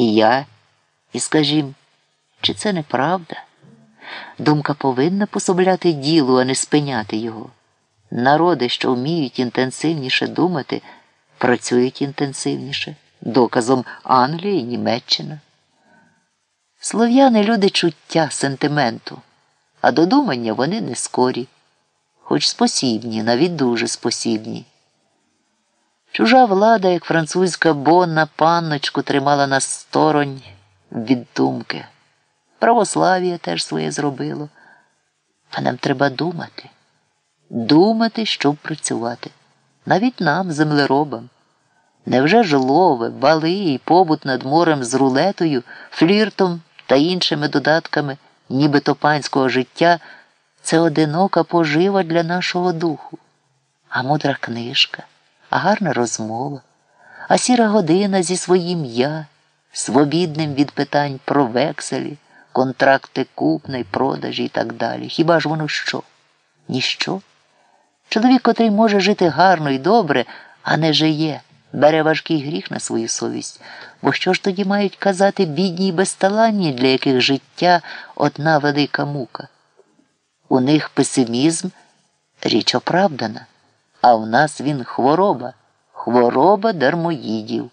І я, і скажім, чи це неправда? Думка повинна пособляти ділу, а не спиняти його. Народи, що вміють інтенсивніше думати, працюють інтенсивніше, доказом Англія і Німеччина. Слов'яни люди чуття, сентименту, а додумання вони не скорі, хоч спосібні, навіть дуже спосібні. Чужа влада, як французька бонна панночку, тримала нас сторонь від думки. Православ'я теж своє зробило. А нам треба думати, думати, щоб працювати. Навіть нам, землеробам. Невже ж лови, бали і побут над морем з рулетою, фліртом та іншими додатками, нібито панського життя, це одинока пожива для нашого духу, а мудра книжка, а гарна розмова, а сіра година зі своїм я, свобідним від питань про векселі, контракти купної, продажі і так далі. Хіба ж воно що? Ніщо? Чоловік, котрий може жити гарно і добре, а не жиє, бере важкий гріх на свою совість. Бо що ж тоді мають казати бідні й безталанні, для яких життя одна велика мука? У них песимізм річ оправдана, а в нас він хвороба, хвороба дармоїдів.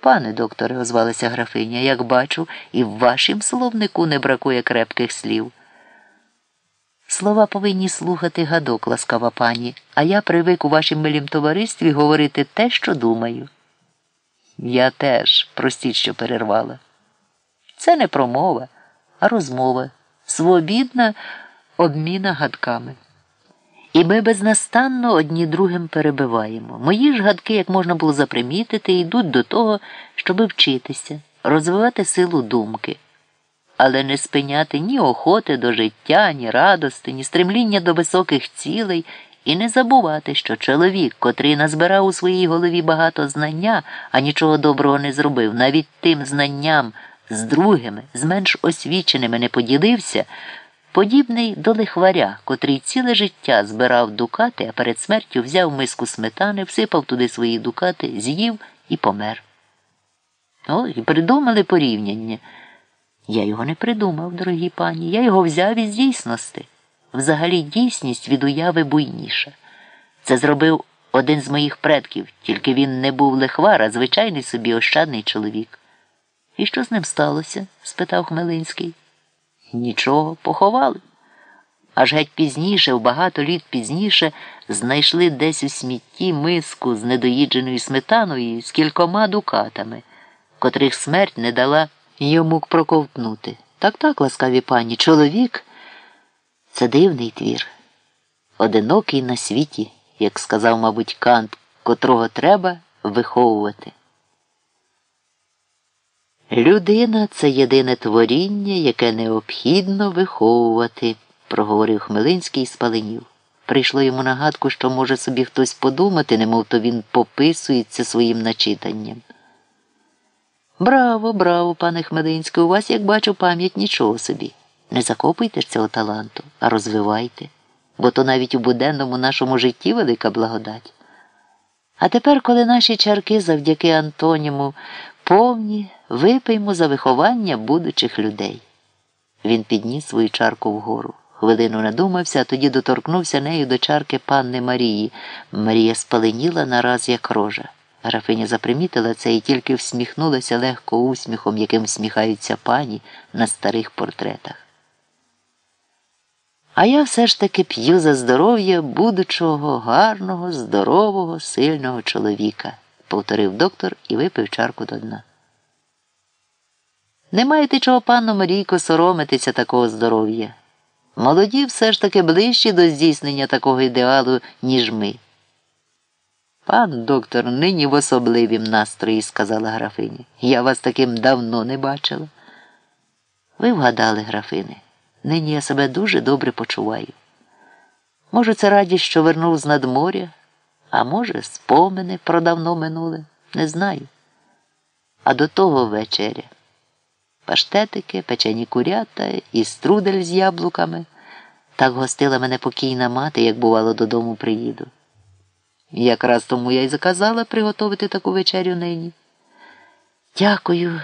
Пане докторе, озвалася графиня, як бачу, і в вашім словнику не бракує крепких слів. Слова повинні слухати гадок, ласкава пані, а я привик у вашім милім товаристві говорити те, що думаю. Я теж, простіть, що перервала. Це не промова, а розмова, свобідна обміна гадками. І ми безнастанно одні другим перебиваємо. Мої ж гадки, як можна було запримітити, йдуть до того, щоб вчитися, розвивати силу думки, але не спиняти ні охоти до життя, ні радости, ні стремління до високих цілей, і не забувати, що чоловік, котрий назбирав у своїй голові багато знання, а нічого доброго не зробив, навіть тим знанням з другими, з менш освіченими не поділився подібний до лихваря, котрий ціле життя збирав дукати, а перед смертю взяв миску сметани, всипав туди свої дукати, з'їв і помер. О, і придумали порівняння. Я його не придумав, дорогі пані, я його взяв із дійсності. Взагалі дійсність від уяви буйніша. Це зробив один з моїх предків, тільки він не був лихвар, а звичайний собі ощадний чоловік. І що з ним сталося? спитав Хмелинський. Нічого, поховали. Аж геть пізніше, в багато літ пізніше, знайшли десь у смітті миску з недоїдженою сметаною з кількома дукатами, котрих смерть не дала йому проковтнути. Так так, ласкаві пані, чоловік це дивний твір, одинокий на світі, як сказав, мабуть, Кант, котрого треба виховувати. Людина це єдине творіння, яке необхідно виховувати, проговорив Хмелинський і спаленів. Прийшло йому нагадку, що може собі хтось подумати, немов то він пописується своїм начитанням. Браво, браво, пане Хмелинський, у вас, як бачу, пам'ять нічого собі. Не закопуйте ж цього таланту, а розвивайте, бо то навіть у буденному нашому житті велика благодать. А тепер, коли наші чарки завдяки Антоніму повні, випиймо за виховання будучих людей. Він підніс свою чарку вгору. Хвилину надумався, а тоді доторкнувся нею до чарки панни Марії. Марія спаленіла нараз, як рожа. Графиня запримітила це і тільки всміхнулася легко усміхом, яким всміхаються пані на старих портретах. А я все ж таки п'ю за здоров'я будучого, гарного, здорового, сильного чоловіка, повторив доктор і випив чарку до дна. Не маєте чого, панно Марійко, соромитися такого здоров'я. Молоді все ж таки ближчі до здійснення такого ідеалу, ніж ми. Пан доктор нині в особливім настрої, сказала графиня. Я вас таким давно не бачила. Ви вгадали, графини. Нині я себе дуже добре почуваю. Може, це радість, що вернув з надморя, а може, спомини про давно минуле, не знаю. А до того вечеря. Паштетики, печені курята і струдель з яблуками. Так гостила мене покійна мати, як бувало, додому приїду. Якраз тому я й заказала приготувати таку вечерю нині. Дякую